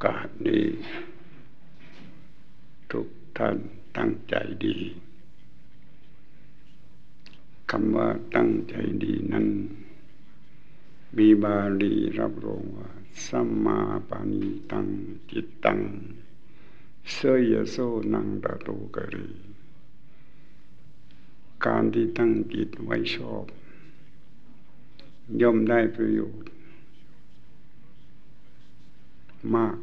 อกาสนี้ ทุกท่านตั้งใจดีคำว่าตั้งใจดีนั้น มีบาลีรับรองว่าสัมมาปานิตังจิตตังเสยโซนังตะโตกรีการที่ตั้งจิตไว้ชอบ ย่อมได้ประโยชน์ มาก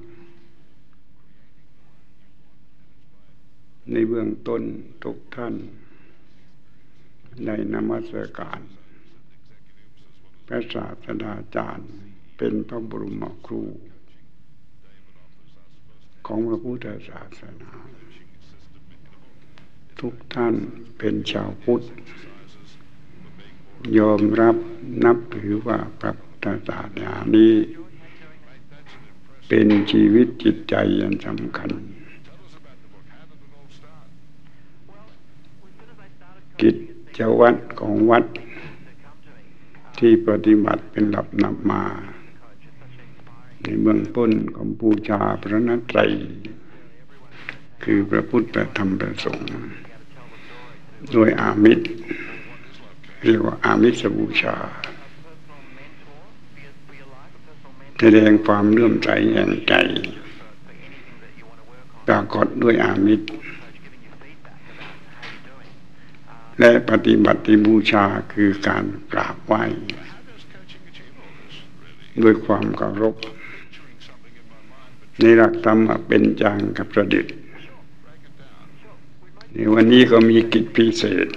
ในเบื้องต้นทุกท่าน ในนมัสการ พระศาสดาจารย์ เป็นพระบรมครู ของพระพุทธศาสนา ทุกท่านเป็นชาวพุทธ ยอมรับนับถือว่าพระพุทธศาสนานี้ เป็นชีวิตจิตใจอันสำคัญ กิจจวัตรของวัด ที่ปฏิบัติเป็นหลับนับมา ในเบื้องต้นของบูชาพระนัตไตรคือพระพุทธธรรมประสงค์โดยอามิตรเรียกว่าอามิสบูชาแสดงความเลื่อมใสแห่งใจปรากฏด้วยอามิตร และปฏิบัติบูชาคือการกราบไหว้ด้วยความเคารพในหลักธรรมเป็นจางกับประดิษฐ์ในวันนี้ก็มีกิจพิเศษ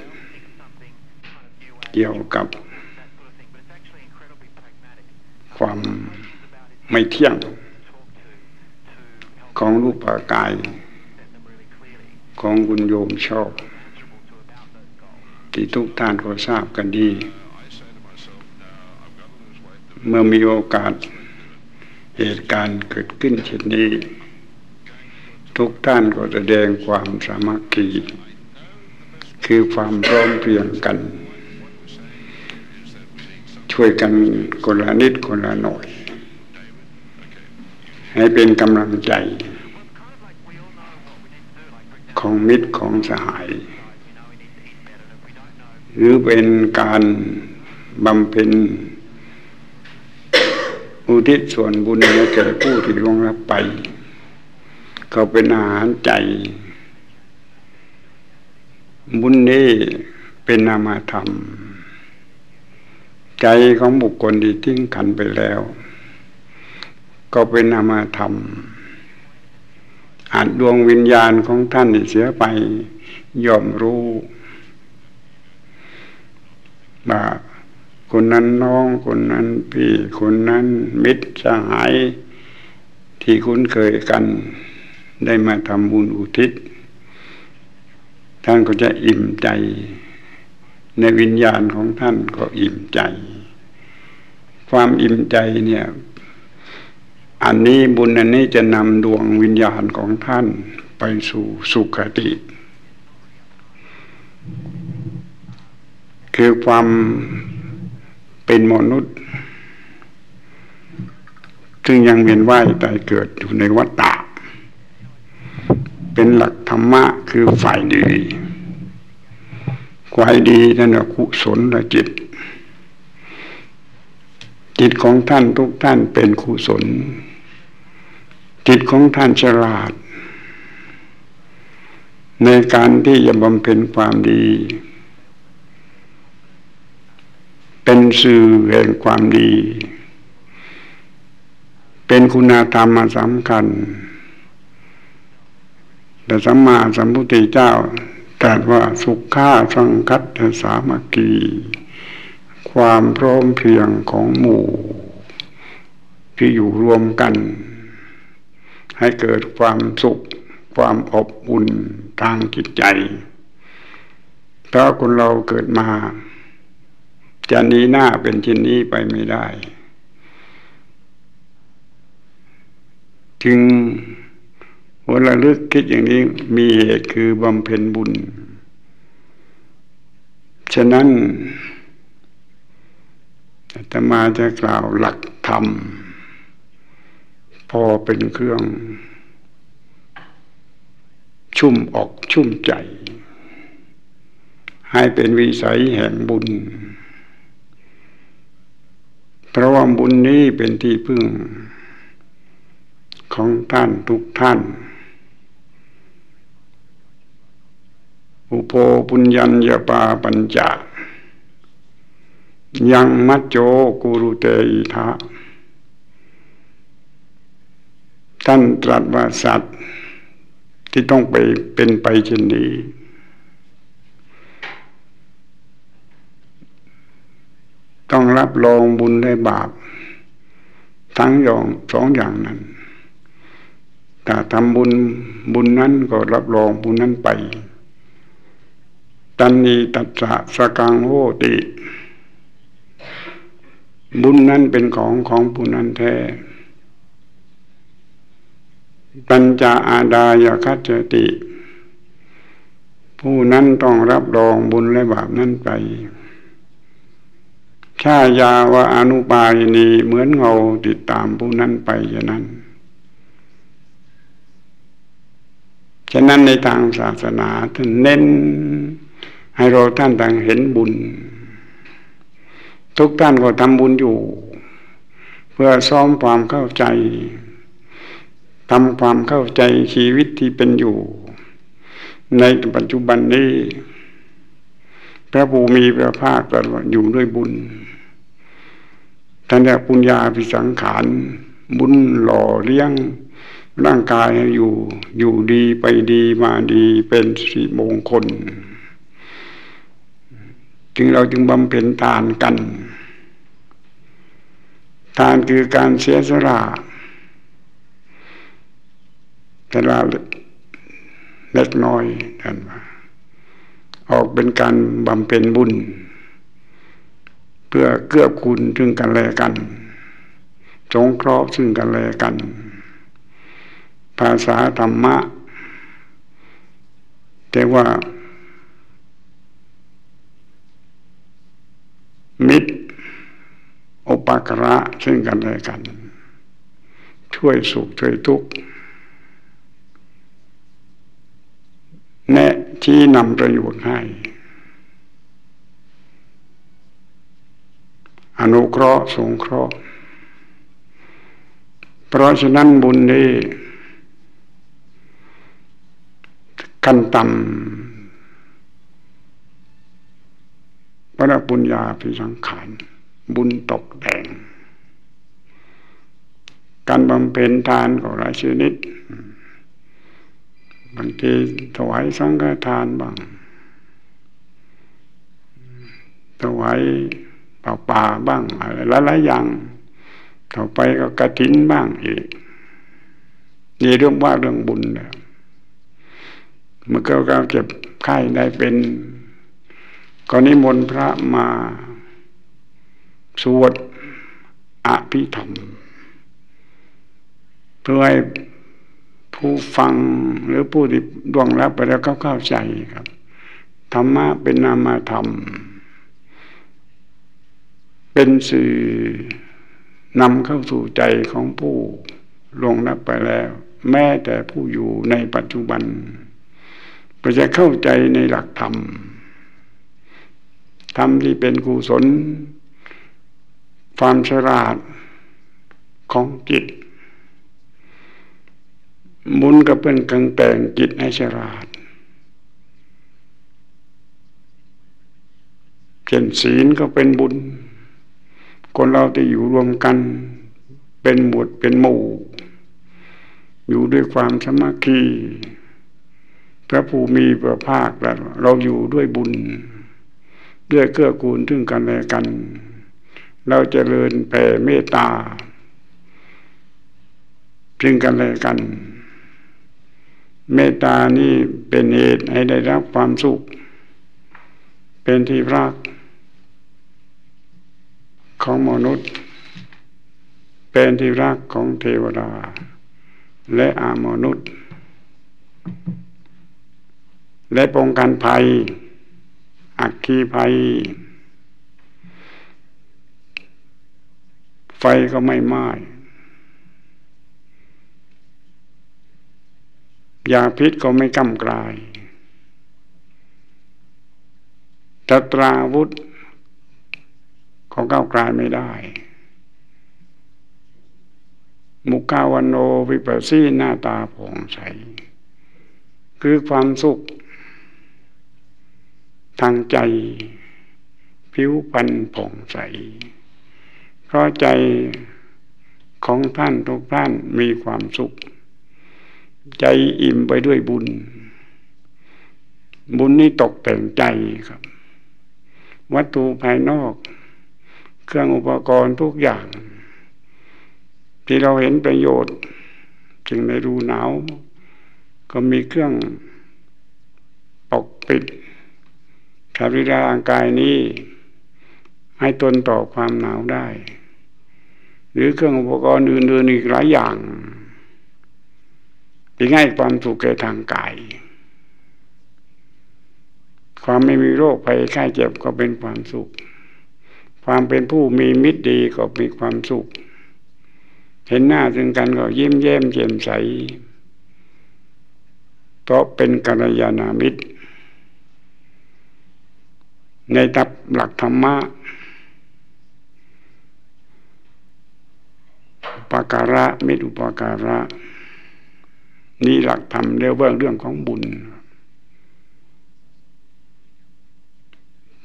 เกี่ยวกับ ความไม่เที่ยง ของรูปกาย ของคุณโยมชอบ ที่ทุกท่านก็ทราบกันดี เมื่อมีโอกาสเหตุการณ์เกิดขึ้นเช่นนี้ ทุกท่านก็แสดงความสามัคคีคือความพร้อมเพรียงกัน ช่วยกันคนละนิดคนละหน่อย ให้เป็นกำลังใจ ของมิตรของสหาย หรือเป็นการบำเพ็ญอุทิศส่วนบุญให้แก่ผู้ที่ล่วงลับไป เขาเป็นอาหารใจ บุญนี้เป็นนามธรรม ใจของบุคคลที่ทิ้งขันไปแล้ว ก็เป็นนามธรรมอาจดวงวิญญาณของท่านเสียไปยอมรู้ ว่าคนนั้นน้องคนนั้นพี่คนนั้นมิตรสหาย ที่คุ้นเคยกัน ได้มาทำบุญอุทิศ ท่านก็จะอิ่มใจ ในวิญญาณของท่านก็อิ่มใจ ความอิ่มใจเนี่ย อันนี้บุญอันนี้จะนำดวงวิญญาณของท่านไปสู่สุขติ คือความเป็นมนุษย์ ซึ่งยังเวียนว่ายตายเกิดอยู่ในวัฏฏะเป็นหลักธรรมะคือฝ่ายดีฝ่ายดีนั่นแหละกุศลละจิต จิตของท่านทุกท่านเป็นกุศล จิตของท่านฉลาด ในการที่จะบำเพ็ญความดี เป็นสื่อแห่งความดี เป็นคุณธรรมสำคัญ แต่สัมมาสัมพุทธเจ้าตรัสว่าสุขค่าสังคัตสามัคคี ความพร้อมเพียงของหมู่ ที่อยู่รวมกัน ให้เกิดความสุข ความอบอุ่นทางจิตใจ ถ้าคนเราเกิดมา จะนี้หน้าเป็นชิ้นนี้ไปไม่ได้ ถึงหัวระลึกคิดอย่างนี้มีเหตุคือบำเพ็ญบุญ ฉะนั้นจะมาจะกล่าวหลักธรรม พอเป็นเครื่อง ชุ่มออกชุ่มใจ ให้เป็นวิสัยแห่งบุญ เพราะว่าบุญนี้เป็นที่พึ่ง ของท่านทุกท่าน อุโปปุญญัญญาปาปัญจายังมัจโจกุรุเตอิทะท่านตรัสว่าสัตว์ที่ต้องไปเป็นไปเช่นนี้ ต้องรับรองบุญและบาป ทั้งยองสองอย่างนั้นถ้าทำบุญบุญนั้นก็รับรองบุญนั้นไป ตันนีตัสสะสกังโหติ บุญนั้นเป็นของของผู้นั้นแท้ปัญจอาดายคัจติ ผู้นั้นต้องรับรองบุญและบาปนั้นไป ชายาวะอนุปายนีเหมือนเงาติดตามผู้นั้นไปอย่างนั้น ฉะนั้นในทางศาสนาท่านเน้น ให้เราท่านต่างเห็นบุญ ทุกท่านก็ทำบุญอยู่ เพื่อซ้อมความเข้าใจทำความเข้าใจชีวิตที่เป็นอยู่ ในปัจจุบันนี้ พระภูมิพระภาคตลอดอยู่ด้วยบุญท่านเรียกปุญญาพิสังขารบุญหล่อเลี้ยงร่างกายอยู่อยู่ดีไปดีมาดีเป็นสิมงคล จึงเราจึงบำเพ็ญทานกัน ทานคือการเสียสละแต่ละเล็กน้อยท่านว่า ออกเป็นการบำเพ็ญบุญ เพื่อเกื้อกูลซึ่งกันและกัน สงเคราะห์ซึ่งกันและกัน ภาษาธรรมะ แต่ว่า มิตรอุปการะซึ่งกันและกัน ช่วยสุขช่วยทุกข์ แนะที่นำประโยชน์ให้ อนุเคราะห์สงเคราะห์ เพราะฉะนั้นบุญนี้กันต่ำพระปุญญาพิสังขาร บุญตกแต่ง การบำเพ็ญทานของหลายชนิด บางทีถวายสังฆทานบ้างถวายป่าป่าบ้างอะไรหลายๆอย่างต่อไปก็กระถินบ้างอีกนี่เรื่องว่าเรื่องบุญเนี่ยเมื่อเราเจ็บไข้ได้เป็นก็นิมนต์พระมาสวดอภิธรรมเพื่อให้ ผู้ฟังหรือผู้ที่ดวงรับไปแล้วเขาเข้าใจครับ ธรรมะเป็นนามธรรม เป็นสื่อนำเข้าสู่ใจของผู้ลงรับไปแล้ว แม้แต่ผู้อยู่ในปัจจุบันก็จะเข้าใจในหลักธรรมทำที่เป็นกุศล ความฉลาดของจิต บุญก็เป็นกังแต่งจิตให้ฉลาด เช่นศีลก็เป็นบุญ คนเราจะอยู่รวมกัน เป็นหมวดเป็นหมู่ อยู่ด้วยความสมัคคีพระภูมิพระภาคเราอยู่ด้วยบุญ ด้วยเกื้อกูลถึงกันและกัน เราจเจริญแผ่เมตตาถึงกันและกัน เมตตานี่เป็นเหตุให้ได้รับความสุข เป็นที่รัก ของมนุษย์ เป็นที่รักของเทวดา และอามนุษย์ และป้องกันภัย อักคีภัย ไฟก็ไม่ไหม้ ยาพิษก็ไม่กำกลายตตราวุธเขาก้าวกลายไม่ได้ มุกาวันโนวิปัสสีหน้าตาผ่องใส คือความสุข ทางใจ ผิวพรรณผ่องใส เพราะใจของท่านทุกท่านมีความสุข ใจอิ่มไปด้วยบุญ บุญนี้ตกแต่งใจครับ วัตถุภายนอก เครื่องอุปกรณ์ทุกอย่าง ที่เราเห็นประโยชน์จึงในรูหนาว ก็มีเครื่องปกปิดสรีร่างกายนี้ ให้ทนต่อความหนาวได้ หรือเครื่องอุปกรณ์อื่นๆอีกหลายอย่าง ที่ให้ความสุขแก่ทางกาย ความไม่มีโรคภัยไข้เจ็บก็เป็นความสุข ความเป็นผู้มีมิตรดีก็มีความสุข เห็นหน้าถึงกันก็ยิ้มแย้มเจ่มใส เพราะเป็นกัลยาณมิตร ในตับหลักธรรมะปการะมิตรอุปการะ นี่หลักธรรมเรื่องเรื่องของบุญ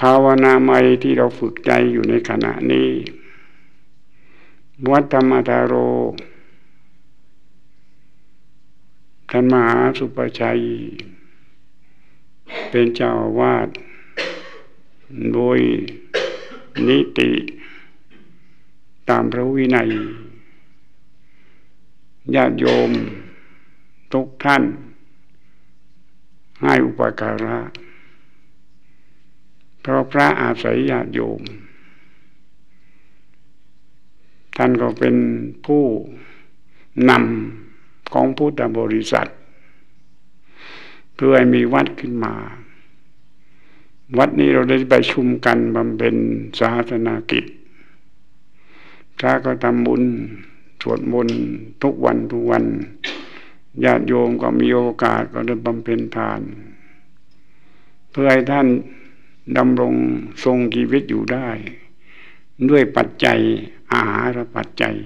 ภาวนาใหม่ที่เราฝึกใจอยู่ในขณะนี้ วัดธรรมธาโรท่านมหาสุปชัย เป็นเจ้าวาดโดยนิติตามพระวินัยญาติโยม ทุกท่าน ให้อุปการะเพราะพระอาศัยญาติโยม ท่านก็เป็นผู้นำของพุทธบริษัท เพื่อให้มีวัดขึ้นมา วัดนี้เราได้ไปชุมกันบำเพ็ญสาธนากิจพระก็ทำบุญสวดมนต์ทุกวันทุกวัน ญาติโยมก็มีโอกาสก็ได้บำเพ็ญทาน เพื่อให้ท่านดำรงทรงชีวิตอยู่ได้ ด้วยปัจจัยอาหารปัจจัย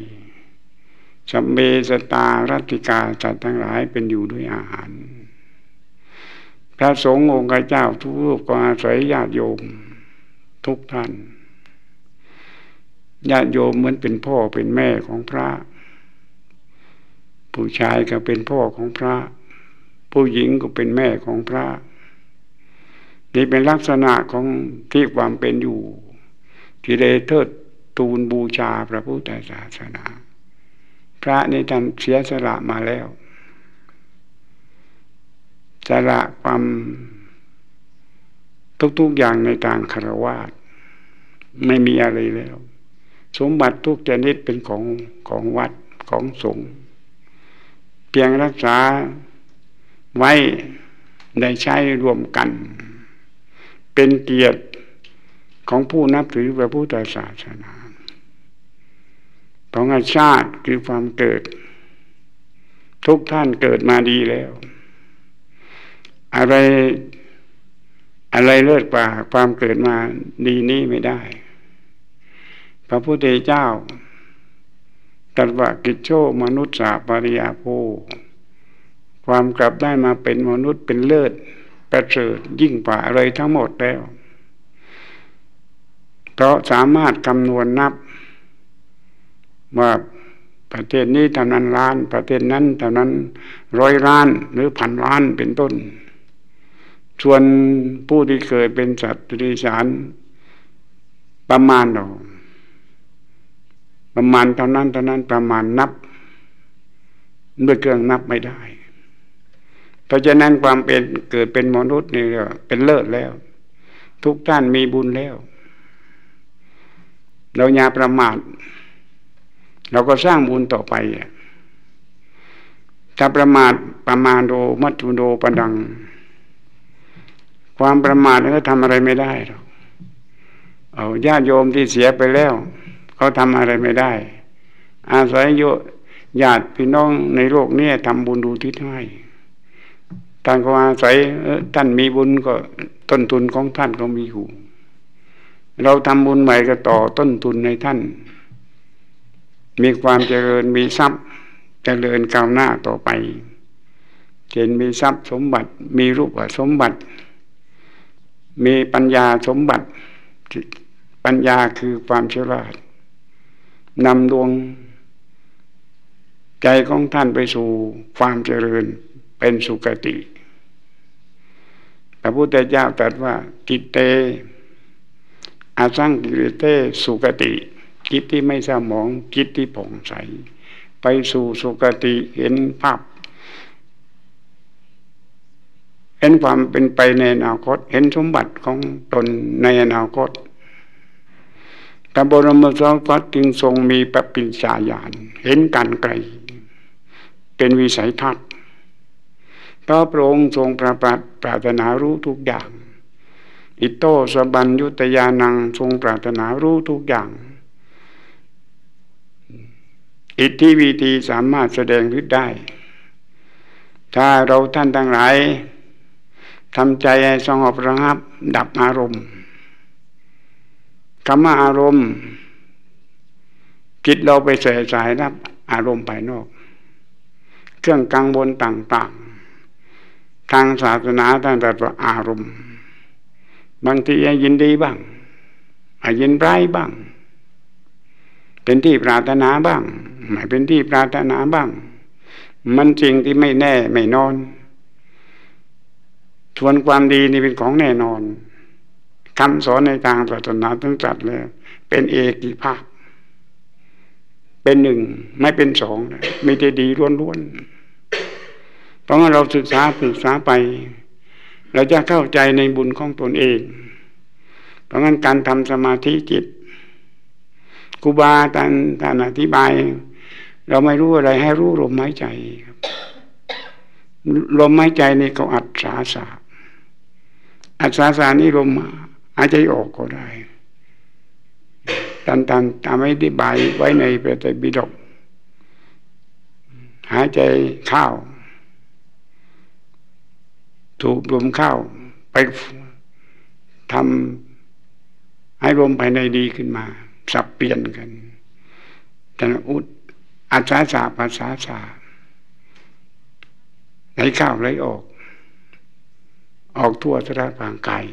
สัมเบสตารัติกาสัตว์ทั้งหลายเป็นอยู่ด้วยอาหาร พระสงฆ์องค์เจ้าทุกรูปก็อาศัยญาติโยมทุกท่านญาติโยมเหมือนเป็นพ่อเป็นแม่ของพระ ผู้ชายก็เป็นพ่อของพระ ผู้หญิงก็เป็นแม่ของพระ นี่เป็นลักษณะของที่ความเป็นอยู่ ที่ได้เทิดทูนบูชาพระพุทธศาสนา พระในท่านเสียสละมาแล้ว สละความทุกๆอย่างในทางคารวะไม่มีอะไรแล้ว สมบัติทุกชนิดเป็นของของวัดของสงฆ์ พียงรักษาไว้ได้ใช้รวมกัน เป็นเกียรติของผู้นับถือพระพุทธศาสนาของอาชาติคือความเกิด ทุกท่านเกิดมาดีแล้ว อะไรอะไรเลิศกว่าความเกิดมาดีนี้ไม่ได้ พระพุทธเจ้า ตรัสว่ากิจโชมนุษย์สาปริยาโภความกลับได้มาเป็นมนุษย์เป็นเลิศประเสริฐยิ่งกว่าอะไรทั้งหมดแล้ว เพราะสามารถคำนวณนับว่าประเทศนี้เท่านั้นล้าน ประเทศนั้นเท่านั้นร้อยล้านหรือพันล้านเป็นต้น ส่วนผู้ที่เคยเป็นสัตว์ดิสารประมาณเรา ประมาณเท่านั้นเท่านั้นประมาณนับด้วยเครื่องนับไม่ได้ เพราะฉะนั้นความเป็นเกิดเป็นมนุษย์นี่เป็นเลิศแล้ว ทุกท่านมีบุญแล้ว เราอย่าประมาทเราก็สร้างบุญต่อไปถ้าประมาทประมาณโดมัตุโดปดัง ความประมาทนก็ทำอะไรไม่ได้หรอกเอาญาติโยมที่เสียไปแล้ว เขาทำอะไรไม่ได้ อาศัยโยญาติพี่น้องในโลกนี้ทำบุญดูทิศให้ท่านก็อาศัยท่านมีบุญก็ต้นทุนของท่านก็มีอยู่ เราทำบุญใหม่ก็ต่อต้นทุนในท่าน มีความเจริญมีทรัพย์เจริญก้าวหน้าต่อไปเช่นมีทรัพย์สมบัติ มีรูปสมบัติ มีปัญญาสมบัติ ปัญญาคือความเฉลีาด นำดวง ใจของท่านไปสู่ความเจริญเป็นสุคติพระพุทธเจ้าตรัสว่ากิเตอาสังกิเตสุคติจิตที่ไม่สมองจิตที่ผ่องใส ไปสู่สุคติเห็นภาพเห็นความเป็นไปในอนาคต เห็นสมบัติของตนในอนาคต พระบรมศาสดจึงทรงมีปปิญญาญาณเห็นการไกล เป็นวิสัยทัศน์พระพระองค์ทรงประปปรารถนารู้ทุกอย่าง อิโตสบัญยุตยานังทรงปรารถนารู้ทุกอย่าง อิทธิวิธีสามารถแสดงฤทธิ์ได้ ถ้าเราท่านทั้งหลายทำใจให้สงบระงับ ดับอารมณ์ คำว่าอารมณ์ จิตเราไปใส่สายรับ อารมณ์ภายนอก เครื่องกังวลต่างๆ ทางศาสนาท่านตรัสว่าอารมณ์ บางทียินดีบ้างยินร้ายบ้าง เป็นที่ปรารถนาบ้างไม่เป็นที่ปรารถนาบ้าง มันจริงที่ไม่แน่ไม่นอนส่วนความดีนี่เป็นของแน่นอน คำสอนในทางศาสนาต้องจัดเลย เป็นเอกิภาคเป็นหนึ่งไม่เป็นสองไม่ได้ดีล้วนๆเพราะว่าเราศึกษาศึกษาไป เราจะเข้าใจในบุญของตนเอง เพราะงั้นการทำสมาธิจิตครูบาท่านท่านอธิบาย เราไม่รู้อะไรให้รู้ลมหายใจครับ ลมหายใจนี่เขาอัดสาสาอัดสาสานี่ลม หายใจออกก็ได้ตันตันตามไม่ได้บายไว้ในพระไตรปิฎกหายใจเข้าถูกลมเข้าไปทำให้ลมภายในดีขึ้นมา สับเปลี่ยนกันแต่อุดอาชาสาภาษาสาไหลเข้าไหลออก ออกทั่วสารพางกาย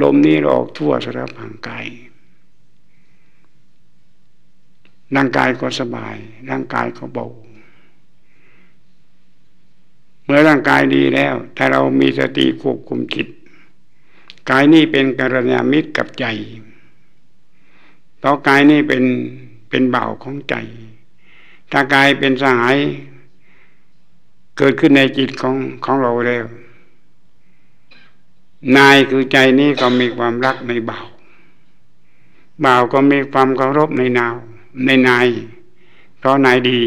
ลมนี้ออกทั่วสารพางกายร่างกายก็สบาย ร่างกายก็เบาเมื่อร่างกายดีแล้ว ถ้าเรามีสติควบคุมจิตกายนี่เป็นกัลยาณมิตรกับใจเพราะกายนี่เป็นเป็นเบาของใจ ถ้ากายเป็นสหายเกิดขึ้นในจิตของของเราแล้ว นายคือใจนี้ก็มีความรักในเบาเบาก็มีความเคารพในนาวในนายเพราะนายดี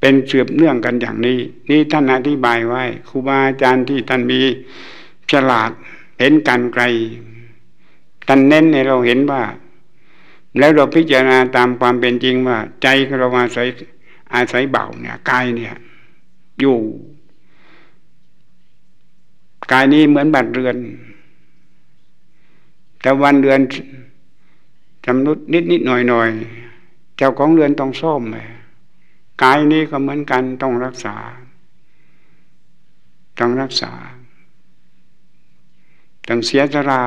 เป็นเสืบเนื่องกันอย่างนี้ นี่ท่านอธิบายไว้ครูบาอาจารย์ที่ท่านมีฉลาดเห็นการไกลท่านเน้นให้เราเห็นว่า แล้วเราพิจารณาตามความเป็นจริงว่า ใจเราอาศัยอาศัยเบาเนี่ยกายเนี่ย อยู่ กายนี้เหมือนบัตรเรือน แต่วันเดือนจำนุดนิดนิดหน่อยหน่อยเจ้าของเรือนต้องซ่อมเลยกายนี้ก็เหมือนกันต้องรักษา ต้องรักษา ต้องเสียสละ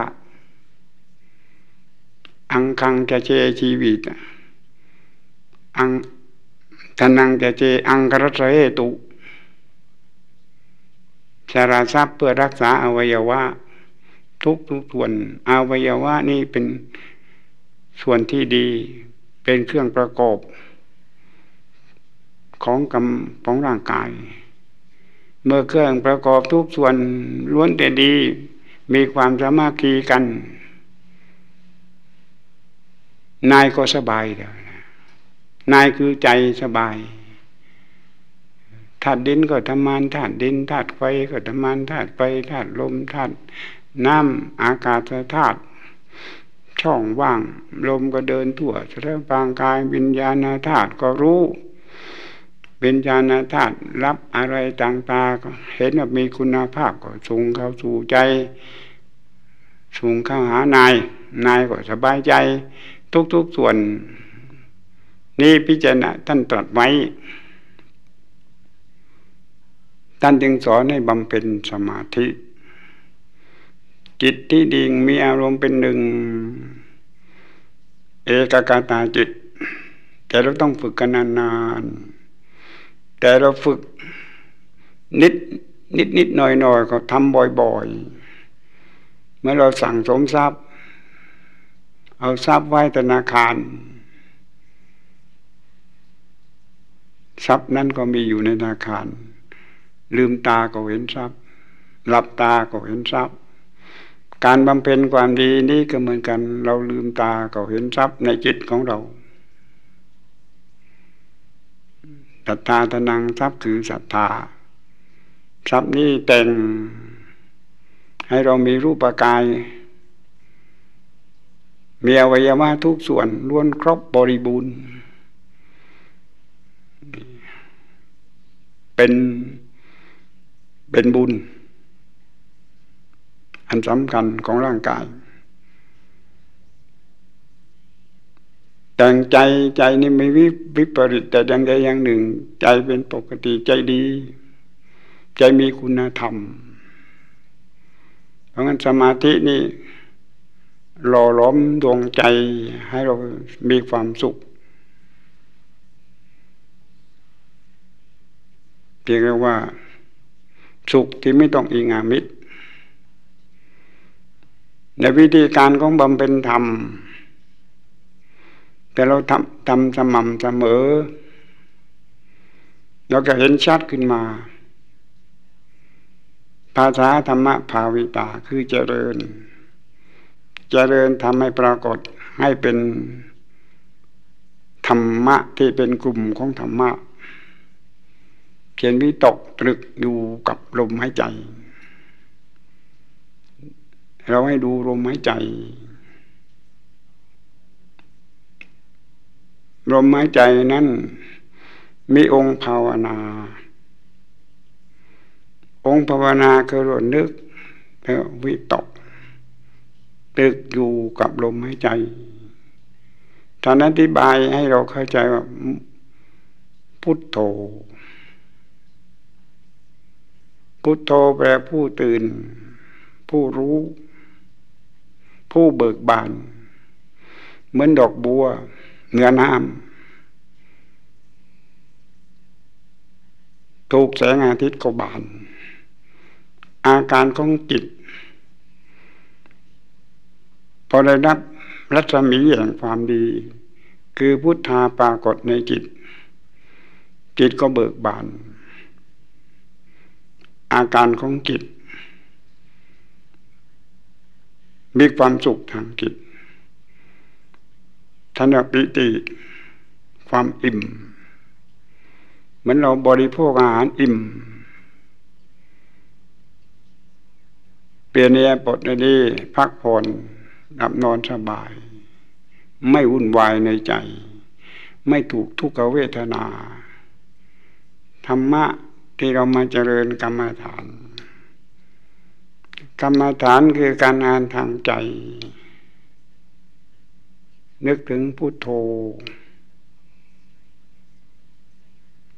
อังคังจะเจชีวิตอังทนังจะเจอังกรสเหตุ สาราทรัพย์เพื่อรักษาอวัยวะ ทุกทุกส่วนอวัยวะนี่เป็นส่วนที่ดีเป็นเครื่องประกอบ ของกำของร่างกาย เมื่อเครื่องประกอบทุกส่วนล้วนแต่ดีมีความสามัคคีกัน นายก็สบายเดียวนายคือใจสบาย ธาตุดินก็ทำงานธาตุดินธาตุไฟก็ทำงานธาตุไฟธาตุลมธาตุน้ำอากาศธาตุช่องว่างลมก็เดินทั่วสารพางกายวิญญาณธาตุก็รู้เวิญญาณธาตุรับอะไรต่างๆเห็นว่ามีคุณภาพก็ส่งเข้าสู่ใจส่งเข้าหานาย นายก็สบายใจ ทุกๆส่วน นี่พิจารณาท่านตรัสไว้ ท่านจึงสอนให้บำเพ็ญสมาธิ จิตที่ดิ่งมีอารมณ์เป็นหนึ่ง เอกกาตาจิต แต่เราต้องฝึกกันนานๆแต่เราฝึกนิดนิดนิดหน่อยหน่อยก็ทำบ่อยๆ เมื่อเราสั่งสมทรัพย์ เอาทรัพย์ไว้ธนาคาร ทรัพย์นั้นก็มีอยู่ในธนาคาร ลืมตาก็เห็นทรัพย์ หลับตาก็เห็นทรัพย์ การบำเพ็ญความดีนี้ก็เหมือนกัน เราลืมตาก็เห็นทรัพย์ในจิตของเราศรัทธาทนังทรัพย์คือศรัทธาทรัพย์นี้แต่งให้เรามีรูปกาย มีอวัยวะทุกส่วนล้วนครบบริบูรณ์ เป็น เป็นบุญ อันสำคัญของร่างกาย แต่งใจใจนี่ไม่วิวิปริตแต่อย่างใดอย่างหนึ่ง ใจเป็นปกติใจดี ใจมีคุณธรรม เพราะงั้นสมาธินี่หล่อล้อมดวงใจให้เรามีความสุขเพียงแค่ว่า สุขที่ไม่ต้องอิงอามิตรในวิธีการของบำเพ็ญธรรม แต่เราทำทำสม่ำเสมอ เราจะเห็นชัดขึ้นมา ภาษาธรรมะภาวิตาคือเจริญ เจริญทำให้ปรากฏให้เป็นธรรมะที่เป็นกลุ่มของธรรมะ เขียนวิตกตรึกอยู่กับลมหายใจ เราให้ดูลมหายใจ ลมหายใจนั้น มีองค์ภาวนา องค์ภาวนาคือรนึกแล้ววิตกตึกอยู่กับลมหายใจท่านอธิบายให้เราเข้าใจว่าพุทโธ พุทโธแปลผู้ตื่น ผู้รู้ ผู้เบิกบาน เหมือนดอกบัว เหนือน้ำถูกแสงอาทิตย์ก็บาน อาการของจิต พอได้รับรัศมีแห่งความดี คือพุทธาปรากฏในจิต จิตก็เบิกบาน อาการของจิต มีความสุขทางจิตทันปิติความอิ่ม เหมือนเราบริโภคอาหารอิ่ม เปลี่ยนเนียปดนี้พักผ่อนดับนอนสบาย ไม่วุ่นวายในใจ ไม่ถูกทุกขเวทนา ธรรมะ ที่เรามาเจริญกรรมฐาน กรรมฐานคือการงานทางใจ นึกถึงพุโทโธ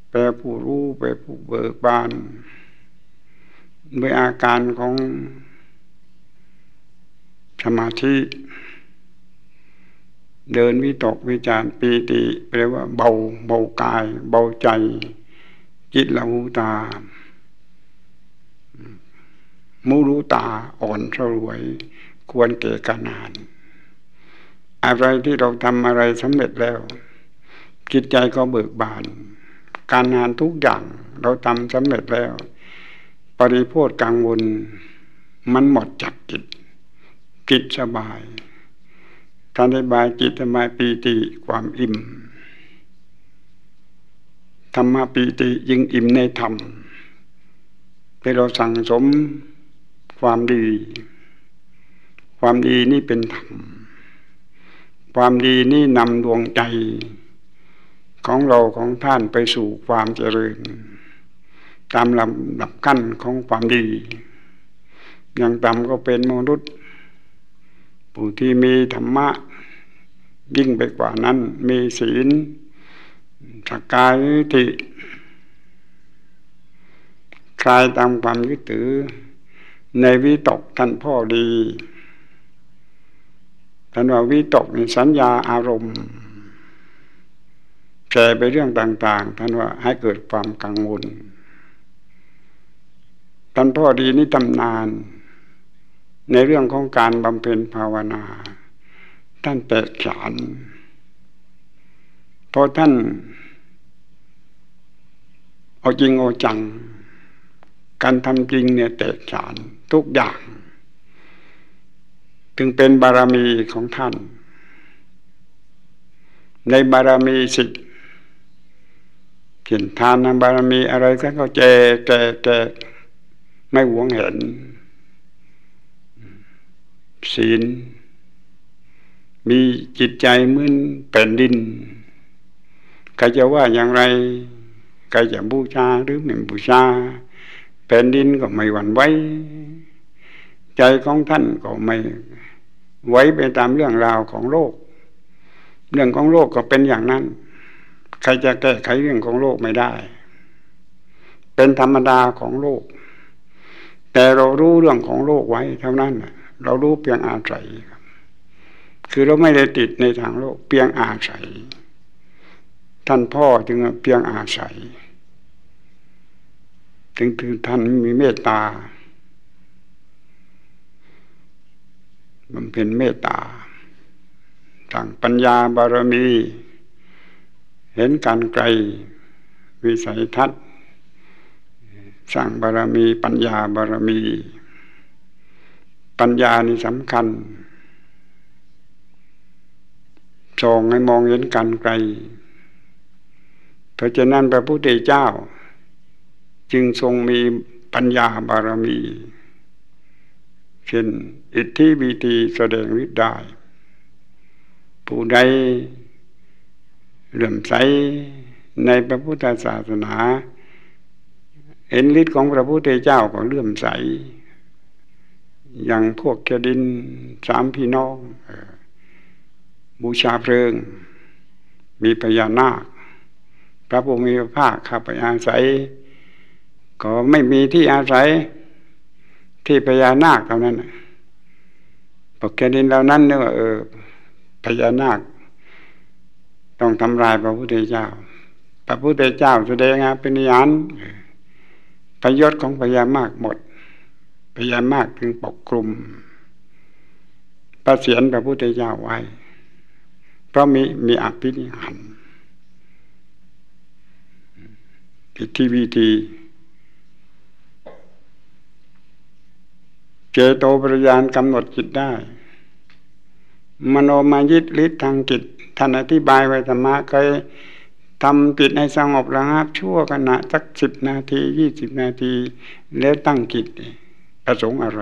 แปลผู้รู้แปลผู้เบิกบานด้วยอาการของสมาธิ เดินวิตกวิจารปีติ แปลว่าเบาเบากาย เบาใจ จิตละหูตามูรู้ตาอ่อนสรวย ควรเก่การงาน อะไรที่เราทำอะไรสำเร็จแล้ว จิตใจก็เบิกบาน การงานทุกอย่างเราทำสำเร็จแล้ว ปริโภทกังวลมันหมดจากจิต จิตสบายการสบายจิตสบายปีติความอิ่ม ธรรมปีติยิ่งอิ่มในธรรมที่เราสั่งสมความดี ความดีนี่เป็นธรรม ความดีนี่นำดวงใจ ของเราของท่านไปสู่ความเจริญ ตามลำดับขั้นของความดี อย่างต่ำก็เป็นมนุษย์ผู้ที่มีธรรมะยิ่งไปกว่านั้นมีศีล สกายทิคลายตามความยึดถือ ในวิตกท่านพ่อดีท่านว่าวิตกในสัญญาอารมณ์แชร์ไปเรื่องต่าง ๆ ท่านว่าให้เกิดความกังวลท่านพ่อดีนี่ตำนาน ในเรื่องของการบำเพ็ญภาวนา ท่านแตกฉานพอท่าน เอาจริงเอาจัง การทำจริงเนี่ยแตกฉานทุกอย่าง ถึงเป็นบารมีของท่าน ในบารมีสิทธิเขียนทานบารมีอะไรท่านก็แจกแจกแจกไม่หวงเห็น ศีล มีจิตใจเหมือนแผ่นดินใครจะว่าอย่างไร ใครจะบูชาหรือไม่บูชาแผ่นดินก็ไม่หวั่นไหวใจของท่านก็ไม่ไว้ไปตามเรื่องราวของโลก เรื่องของโลกก็เป็นอย่างนั้น ใครจะแก้ไขเรื่องของโลกไม่ได้ เป็นธรรมดาของโลก แต่เรารู้เรื่องของโลกไว้เท่านั้นเรารู้เพียงอาศัยคือเราไม่ได้ติดในทางโลกเพียงอาศัย ท่านพ่อจึงเพียงอาศัย ถึงคือท่านมีเมตตา มันเป็นเมตตาทางปัญญาบารมี เห็นการไกลวิสัยทัศน์สร้างบารมี ปัญญาบารมี ปัญญานี่สำคัญส่งให้มองเห็นการไกล เพราะฉะนั้นพระพุทธเจ้า จึงทรงมีปัญญาบารมี เช่นอิทธิวิธีแสดงฤทธิ์ได้ ผู้ใดเลื่อมใสในพระพุทธศาสนา เห็นฤทธิ์ของพระพุทธเจ้าก็เลื่อมใส อย่างพวกแกดินสามพี่น้องบูชาเพลิง มีพญานาค พระพุทธมีพระข้าพอาศัย ก็ไม่มีที่อาศัยที่พญานาคเท่านั้นพวกแกดินเหล่านั้นเนี่ยเออพญานาค ต้องทำลายพระพุทธเจ้า พระพุทธเจ้าแสดงเป็นยานประโยชน์ของพญามากหมดพญามากจึงปกคลุมประเสียนพระพุทธเจ้าไว้ เพราะมีมีอภินิหาร พิธีวิธีเจโตปริยานกำหนดจิตได้ มโนมายิตฤทธิ์ทางจิตท่านอธิบายไว้ธรรมะเคยทำจิตให้สงบระงับชั่วขณะสักสิบนาทียี่สิบนาที แล้วตั้งจิตประสงค์อะไร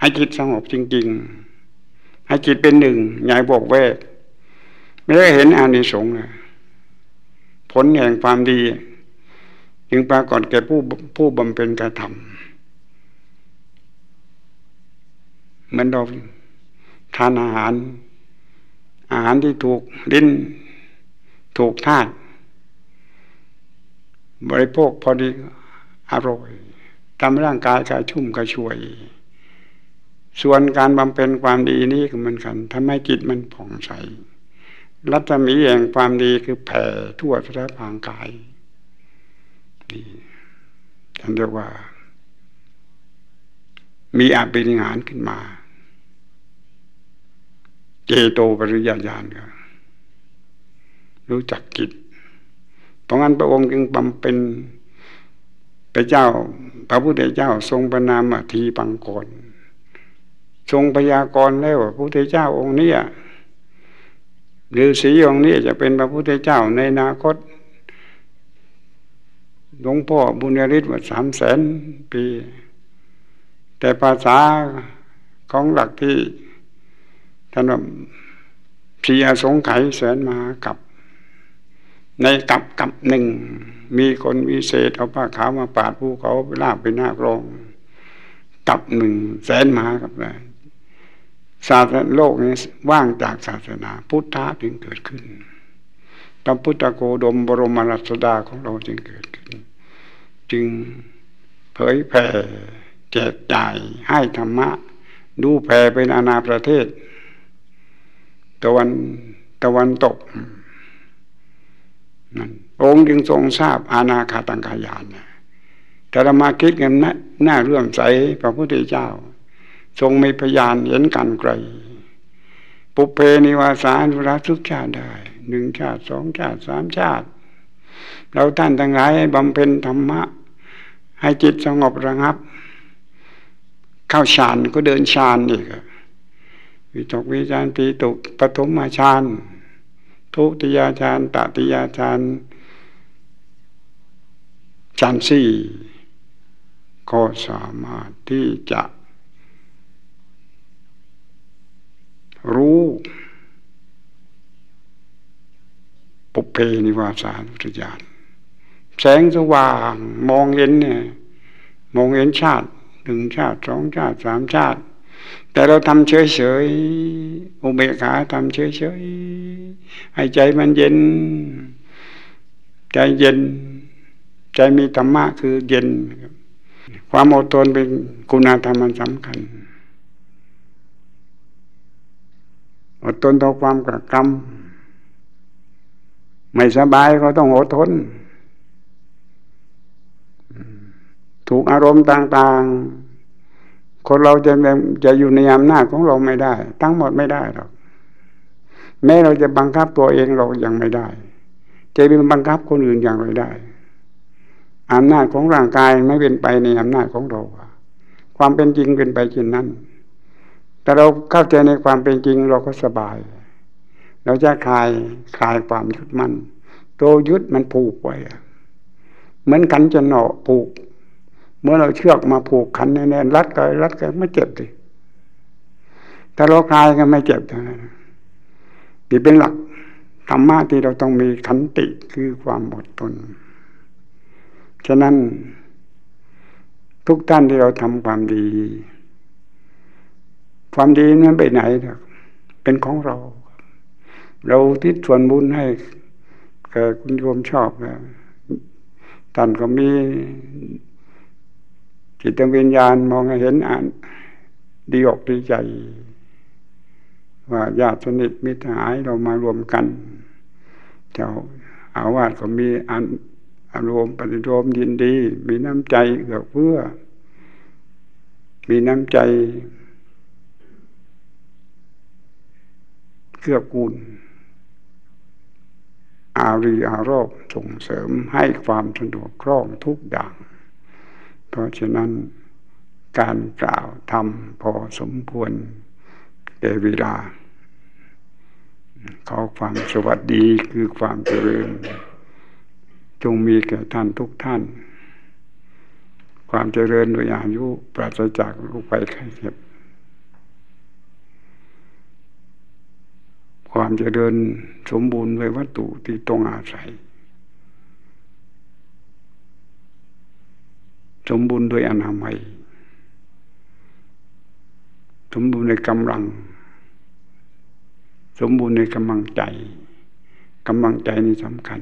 ให้จิตสงบจริง ๆ ให้จิตเป็นหนึ่งใหญ่บอกแวกไม่ได้เห็นอานิสงส์นะผลแห่งความดี จึงปรากฏแก่ผู้ผู้บำเพ็ญการทำเหมือนเราทานอาหาร อาหารที่ถูกลิ้นถูกธาตุบริโภคพอดีอร่อยทำร่างกายกายชุ่มกระชวย ส่วนการบำเพ็ญความดีนี้ก็เหมือนกันทำให้จิตมันผ่องใส รัศมีแห่งความดีคือแผ่ทั่วสารพางกาย นี่ท่านเรียกว่า มีอาภินิหารขึ้นมา เจโตปริยญาณก็รู้จักกิจเพราะงั้นพระองค์จึงบำเป็นพระเจ้า พระพุทธเจ้าทรงประนามทีปังกรทรงพยากรณ์แล้วพระพุทธเจ้าองค์นี้หรือสีองค์นี้จะเป็นพระพุทธเจ้าในอนาคต หลวงพ่อบุญญาฤทธิ์ว่าสามแสนปี แต่ภาษาของหลักที่ท่านว่าสีอสงไขยแสนมากับ ในกับกับหนึ่ง มีคนวิเศษเอาผ้าขาวมาปาดภูเขาไปลาบไปหน้ากรองกับหนึ่งแสนมากับเลยศาสนาโลกนี้ว่างจากศาสนาพุทธะจึงเกิดขึ้น พระพุทธโคดมบรมรัศดาของเราจึงเกิดขึ้น จึงเผยแผ่แจกจ่ายให้ธรรมะ ดูแผ่เป็นอาณาประเทศ ตะวันตะวันตกนั่นองค์จึงทรงทราบอาณาคาตังกายานแต่เรามาคิดกันนะหน้าเรื่องใสพระพุทธเจ้า ทรงมีพยานเห็นกันไกล ปุเพนิวาสานุรัทุกชาได้ หนึ่งชาติสองชาติสามชาติ เราท่านทั้งหลายบำเพ็ญธรรมะ ให้จิตสงบระงับ เข้าฌานก็เดินฌานอีกวิตกวิจารปีตุปฐมฌานทุติยาฌานตติยาฌานฌานสี่ก็สามารถที่จะรู้ ปุเพนิวาสานุทยานแสงสว่างมองเห็นเนี่ยมองเห็นชาติหนึ่งชาติสองชาติสามชาติ แต่เราทำเฉยเฉยอุเบกขาทำเฉยเฉยให้ใจมันเย็น ใจเย็น ใจมีธรรมะคือเย็น ความอดทนเป็นคุณธรรมมันสำคัญอดทนต่อความกระกรรม ไม่สบายก็ต้องอดทน ถูกอารมณ์ต่างๆ คนเราจะจะอยู่ในอำนาจของเราไม่ได้ ทั้งหมดไม่ได้หรอกแม้เราจะบังคับตัวเองเรายังไม่ได้จะเป็นบังคับคนอื่นอย่างไรได้อำนาจของร่างกายไม่เป็นไปในอำนาจของเรา ความเป็นจริงเป็นไปเช่นนั้น แต่เราเข้าใจในความเป็นจริงเราก็สบาย เราจะคลายคลายความยึดมันตัวยึดมันผูกไว้เหมือนกันจะหนอผูก เมื่อเราเชือกมาผูกขันแน่นๆรัดกันรัดกันไม่เจ็บดิถ้าเราคลายกันไม่เจ็บเท่านั้นนี่เป็นหลักธรรมะที่เราต้องมีขันติคือความอดทนฉะนั้น ทุกท่านที่เราทำความดี ความดีนั้นไปไหน เป็นของเรา เราทิศส่วนบุญให้แก่คุณโยมชอบนะท่านก็มีจิตวิญญาณมองเห็นอ่านดีอกดีใจ ว่าญาติสนิทมิตรหายเรามารวมกัน เจ้าอาวาสก็มีอันอารมณ์ปฏิโลมยินดี มีน้ำใจเอื้อเพื่อ มีน้ำใจเกื้อกูล อารีอารอบส่งเสริมให้ความสะดวกคล่องทุกอย่าง เพราะฉะนั้นการกล่าวทำพอสมควรแก่เวลา ขอความสวัสดีคือความเจริญ จงมีแก่ท่านทุกท่าน ความเจริญโดยอายุปราศจากลูกไปไข้เจ็บ ความจะเดินสมบูรณ์ด้วยวัตถุที่ต้องอาศัย สมบูรณ์ด้วยอนามัย สมบูรณ์ในกำลัง สมบูรณ์ในกำลังใจกำลังใจนี่สำคัญ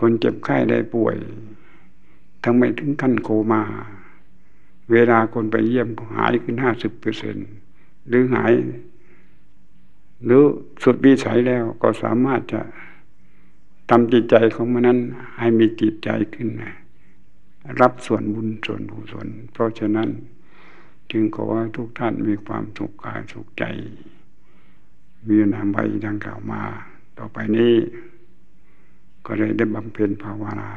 คนเจ็บไข้ได้ป่วย ทั้งไม่ถึงขั้นโคมา เวลาคนไปเยี่ยมหายขึ้นห้าสิบเปอร์เซ็นหรือหาย หรือสุดวิสัยแล้วก็สามารถจะทำจิตใจของมันนั้นให้มีจิตใจขึ้นรับส่วนบุญส่วนกุศลเพราะฉะนั้น จึงขอให้ทุกท่านมีความสุขกายสุขใจ มีนามใบดังกล่าวมา ต่อไปนี้ ก็ได้ได้บำเพ็ญภาวนา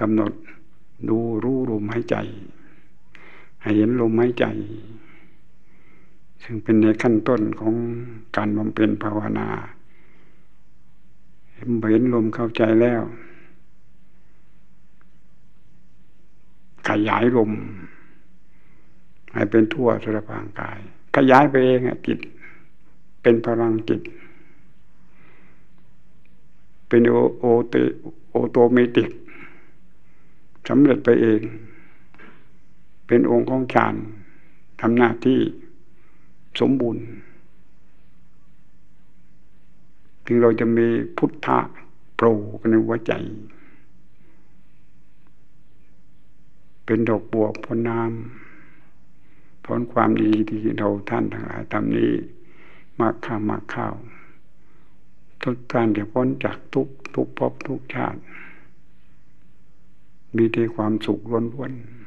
กำหนดดูรู้ลมหายใจ ให้เห็นลมหายใจ ซึ่งเป็นในขั้นต้นของการบำเพ็ญภาวนาเห็นลมเข้าใจแล้ว ขยายลม ให้เป็นทั่วสารพางกาย ขยายไปเองจิต เป็นพลังจิต เป็นโอโอตโอโตเมติกสำเร็จไปเอง เป็นองค์ของฌานทำหน้าที่ สมบูรณ์ถึงเราจะมีพุทธะโปรกในหัวใจ เป็นดอกบัวพ้นน้ำพ้นความดีที่เราท่านทั้งหลายทำนี้ มาข้ามาข้าวทุกการจะพ้นจากทุกทุกภพทุกชาติ มีแต่ความสุขล้วนๆ